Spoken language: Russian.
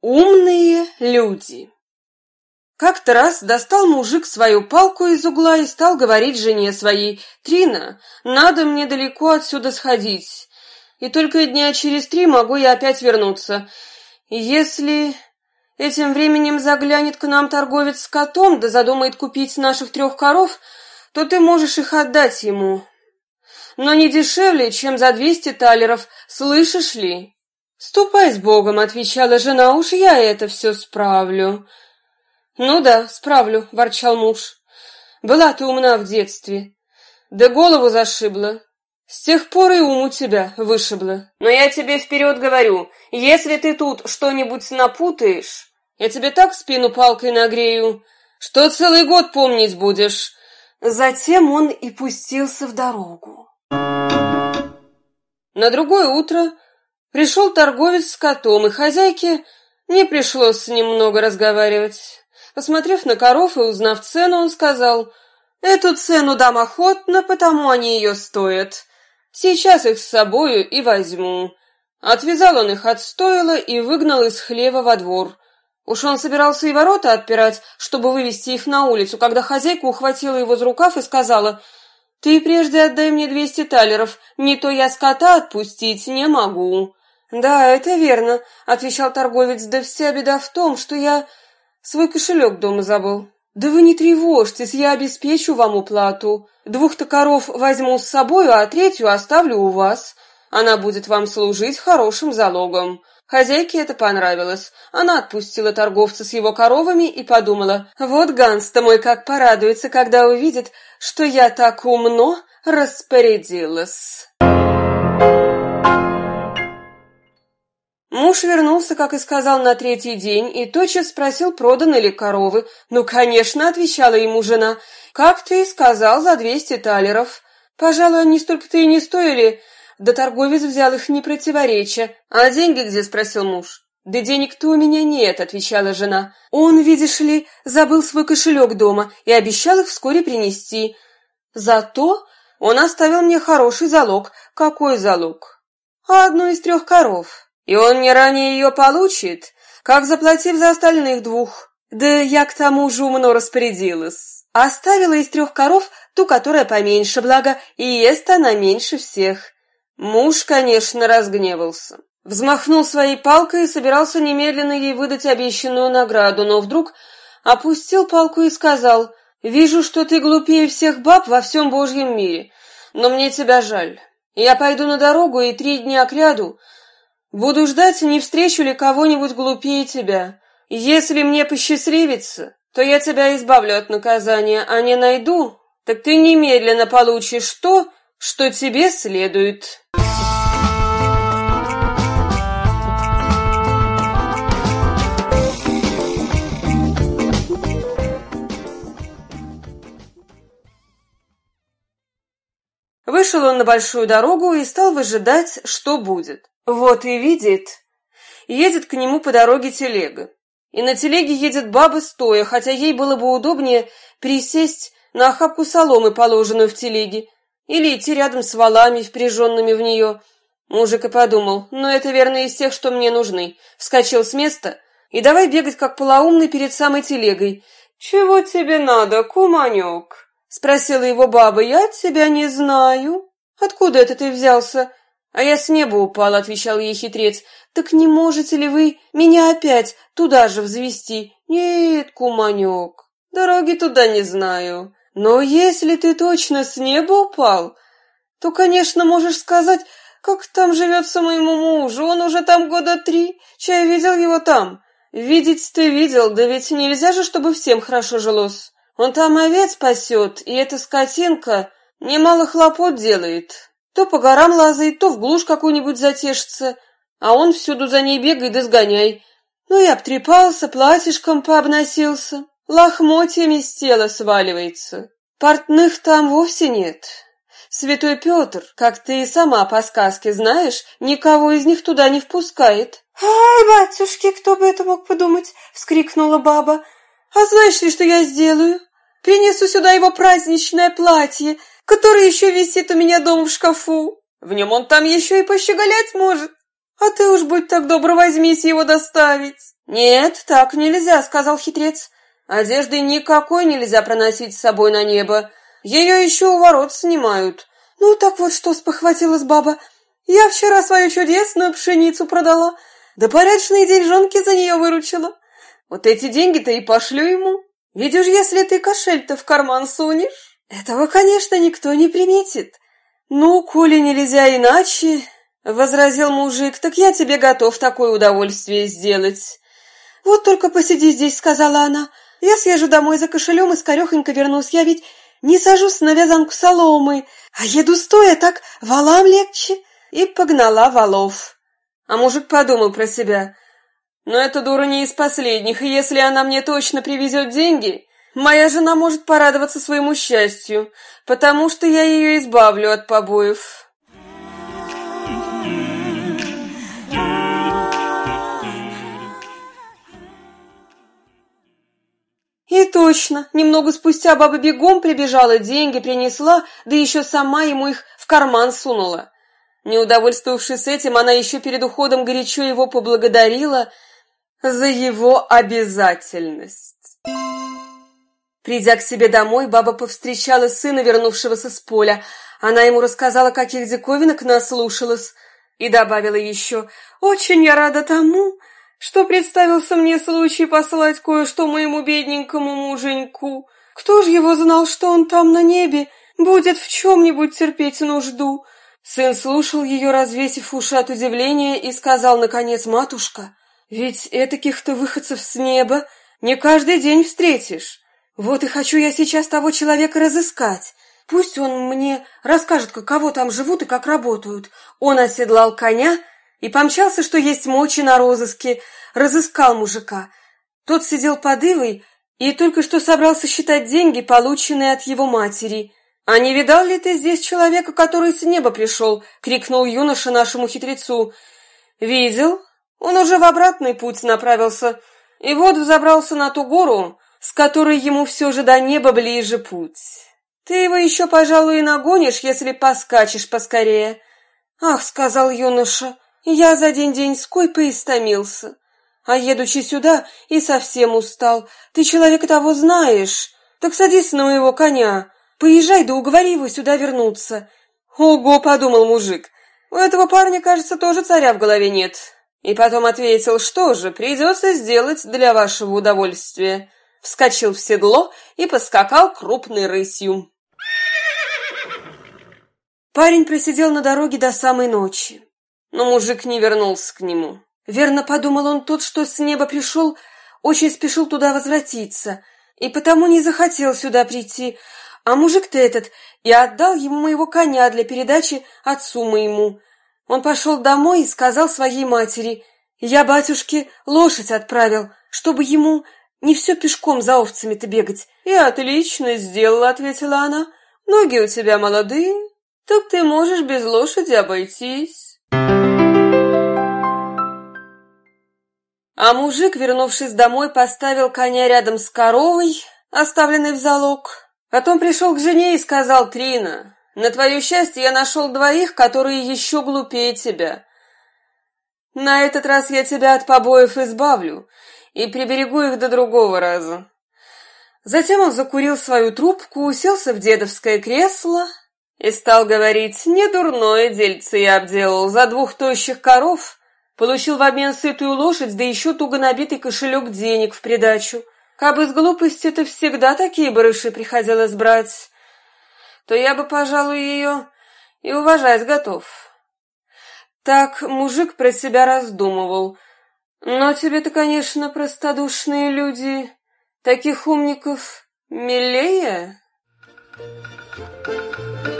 Умные люди. Как-то раз достал мужик свою палку из угла и стал говорить жене своей, «Трина, надо мне далеко отсюда сходить, и только дня через три могу я опять вернуться. Если этим временем заглянет к нам торговец с котом, да задумает купить наших трех коров, то ты можешь их отдать ему. Но не дешевле, чем за двести талеров, слышишь ли?» «Ступай с Богом», — отвечала жена, — «уж я это все справлю». «Ну да, справлю», — ворчал муж. «Была ты умна в детстве, да голову зашибла. С тех пор и ум у тебя вышибла. Но я тебе вперед говорю, если ты тут что-нибудь напутаешь, я тебе так спину палкой нагрею, что целый год помнить будешь». Затем он и пустился в дорогу. На другое утро Пришел торговец с котом, и хозяйке не пришлось с ним много разговаривать. Посмотрев на коров и узнав цену, он сказал, «Эту цену дам охотно, потому они ее стоят. Сейчас их с собою и возьму». Отвязал он их от стойла и выгнал из хлева во двор. Уж он собирался и ворота отпирать, чтобы вывести их на улицу, когда хозяйка ухватила его за рукав и сказала, «Ты прежде отдай мне двести талеров, не то я скота отпустить не могу». «Да, это верно», — отвечал торговец, «да вся беда в том, что я свой кошелек дома забыл». «Да вы не тревожьтесь, я обеспечу вам уплату. Двух-то коров возьму с собой, а третью оставлю у вас. Она будет вам служить хорошим залогом». Хозяйке это понравилось. Она отпустила торговца с его коровами и подумала, «Вот Ганс-то мой как порадуется, когда увидит, что я так умно распорядилась». Муж вернулся, как и сказал, на третий день и тотчас спросил, проданы ли коровы. «Ну, конечно», — отвечала ему жена, — «как ты и сказал, за двести талеров». «Пожалуй, они столько-то и не стоили». Да торговец взял их не противоречия. «А деньги где?» — спросил муж. «Да денег-то у меня нет», — отвечала жена. «Он, видишь ли, забыл свой кошелек дома и обещал их вскоре принести. Зато он оставил мне хороший залог». «Какой залог?» «А одну из трех коров». И он не ранее ее получит, как заплатив за остальных двух. Да я к тому же умно распорядилась. Оставила из трех коров ту, которая поменьше, благо и ест она меньше всех. Муж, конечно, разгневался. Взмахнул своей палкой и собирался немедленно ей выдать обещанную награду, но вдруг опустил палку и сказал, «Вижу, что ты глупее всех баб во всем Божьем мире, но мне тебя жаль. Я пойду на дорогу и три дня кряду Буду ждать, не встречу ли кого-нибудь глупее тебя. Если мне посчастливится, то я тебя избавлю от наказания, а не найду, так ты немедленно получишь то, что тебе следует». Вышел он на большую дорогу и стал выжидать, что будет. Вот и видит. Едет к нему по дороге телега. И на телеге едет баба стоя, хотя ей было бы удобнее присесть на охапку соломы, положенную в телеге, или идти рядом с валами, впряженными в нее. Мужик и подумал, ну это верно из тех, что мне нужны. Вскочил с места и давай бегать как полоумный перед самой телегой. «Чего тебе надо, куманек?» — спросила его баба. «Я тебя не знаю». «Откуда это ты взялся?» «А я с неба упал», — отвечал ей хитрец. «Так не можете ли вы меня опять туда же взвести?» «Нет, куманек, дороги туда не знаю. Но если ты точно с неба упал, то, конечно, можешь сказать, как там живется моему мужу. Он уже там года три, чай видел его там. Видеть ты видел, да ведь нельзя же, чтобы всем хорошо жилось. Он там овец пасет, и эта скотинка немало хлопот делает. То по горам лазает, то в глушь какую-нибудь затешится, а он всюду за ней бегает и сгоняй. Ну и обтрепался, платьишком пообносился, лохмотьями с тела сваливается. Портных там вовсе нет. Святой Петр, как ты и сама по сказке знаешь, никого из них туда не впускает. «Ай, батюшки, кто бы это мог подумать!» — вскрикнула баба. «А знаешь ли, что я сделаю? Принесу сюда его праздничное платье, который еще висит у меня дома в шкафу. В нем он там еще и пощеголять может. А ты уж будь так добр, возьмись его доставить. «Нет, так нельзя», — сказал хитрец. «Одежды никакой нельзя проносить с собой на небо. Ее еще у ворот снимают». «Ну так вот что», — спохватилась баба. «Я вчера свою чудесную пшеницу продала, да порядочные деньжонки за нее выручила. Вот эти деньги-то и пошлю ему. Уж если ты кошель-то в карман сунешь, этого, конечно, никто не приметит». «Ну, коли нельзя иначе», — возразил мужик, — «так я тебе готов такое удовольствие сделать». «Вот только посиди здесь», — сказала она. «Я съезжу домой за кошелем и скорехонько вернусь. Я ведь не сажусь на вязанку соломы, а еду стоя, так валам легче». И погнала валов. А мужик подумал про себя. «Но эта дура не из последних, и если она мне точно привезет деньги, моя жена может порадоваться своему счастью, потому что я ее избавлю от побоев». И точно, немного спустя баба бегом прибежала, деньги принесла, да еще сама ему их в карман сунула. Не удовольствовавшись этим, она еще перед уходом горячо его поблагодарила за его обязательность. Придя к себе домой, баба повстречала сына, вернувшегося с поля. Она ему рассказала, каких диковинок наслушалась, и добавила еще «Очень я рада тому, что представился мне случай послать кое-что моему бедненькому муженьку. Кто ж его знал, что он там на небе будет в чем-нибудь терпеть нужду?» Сын слушал ее, развесив уши от удивления, и сказал, наконец, «Матушка, ведь этаких-то выходцев с неба не каждый день встретишь. Вот и хочу я сейчас того человека разыскать. Пусть он мне расскажет, каково там живут и как работают». Он оседлал коня и помчался, что есть мочи на розыске, разыскал мужика. Тот сидел под ивой и только что собрался считать деньги, полученные от его матери. «А не видал ли ты здесь человека, который с неба пришел?» — крикнул юноша нашему хитрецу. «Видел. Он уже в обратный путь направился, и вот взобрался на ту гору, с которой ему все же до неба ближе путь. Ты его еще, пожалуй, и нагонишь, если поскачешь поскорее». «Ах», — сказал юноша, — я за день-деньской поистомился, а едучи сюда и совсем устал. Ты человека того знаешь, так садись на моего коня, поезжай да уговори его сюда вернуться. Ого, подумал мужик, у этого парня, кажется, тоже царя в голове нет. И потом ответил, что же, придется сделать для вашего удовольствия. Вскочил в седло и поскакал крупной рысью. Парень просидел на дороге до самой ночи. Но мужик не вернулся к нему. Верно подумал он, тот, что с неба пришел, очень спешил туда возвратиться, и потому не захотел сюда прийти, а мужик-то этот и отдал ему моего коня для передачи отцу моему. Он пошел домой и сказал своей матери, «Я, батюшке, лошадь отправил, чтобы ему не все пешком за овцами-то бегать». «И отлично сделала», — ответила она. «Ноги у тебя молодые, так ты можешь без лошади обойтись». А мужик, вернувшись домой, поставил коня рядом с коровой, оставленной в залог. Потом пришел к жене и сказал Трина, «На твое счастье я нашел двоих, которые еще глупее тебя. На этот раз я тебя от побоев избавлю и приберегу их до другого раза». Затем он закурил свою трубку, уселся в дедовское кресло и стал говорить, «Недурное дельце я обделал за двух тощих коров» Получил в обмен сытую лошадь, да еще туго набитый кошелек денег в придачу. Кабы с глупости это всегда такие барыши приходилось брать, то я бы, пожалуй, ее и уважать готов. Так мужик про себя раздумывал. Но тебе-то, конечно, простодушные люди, таких умников милее. Thank you.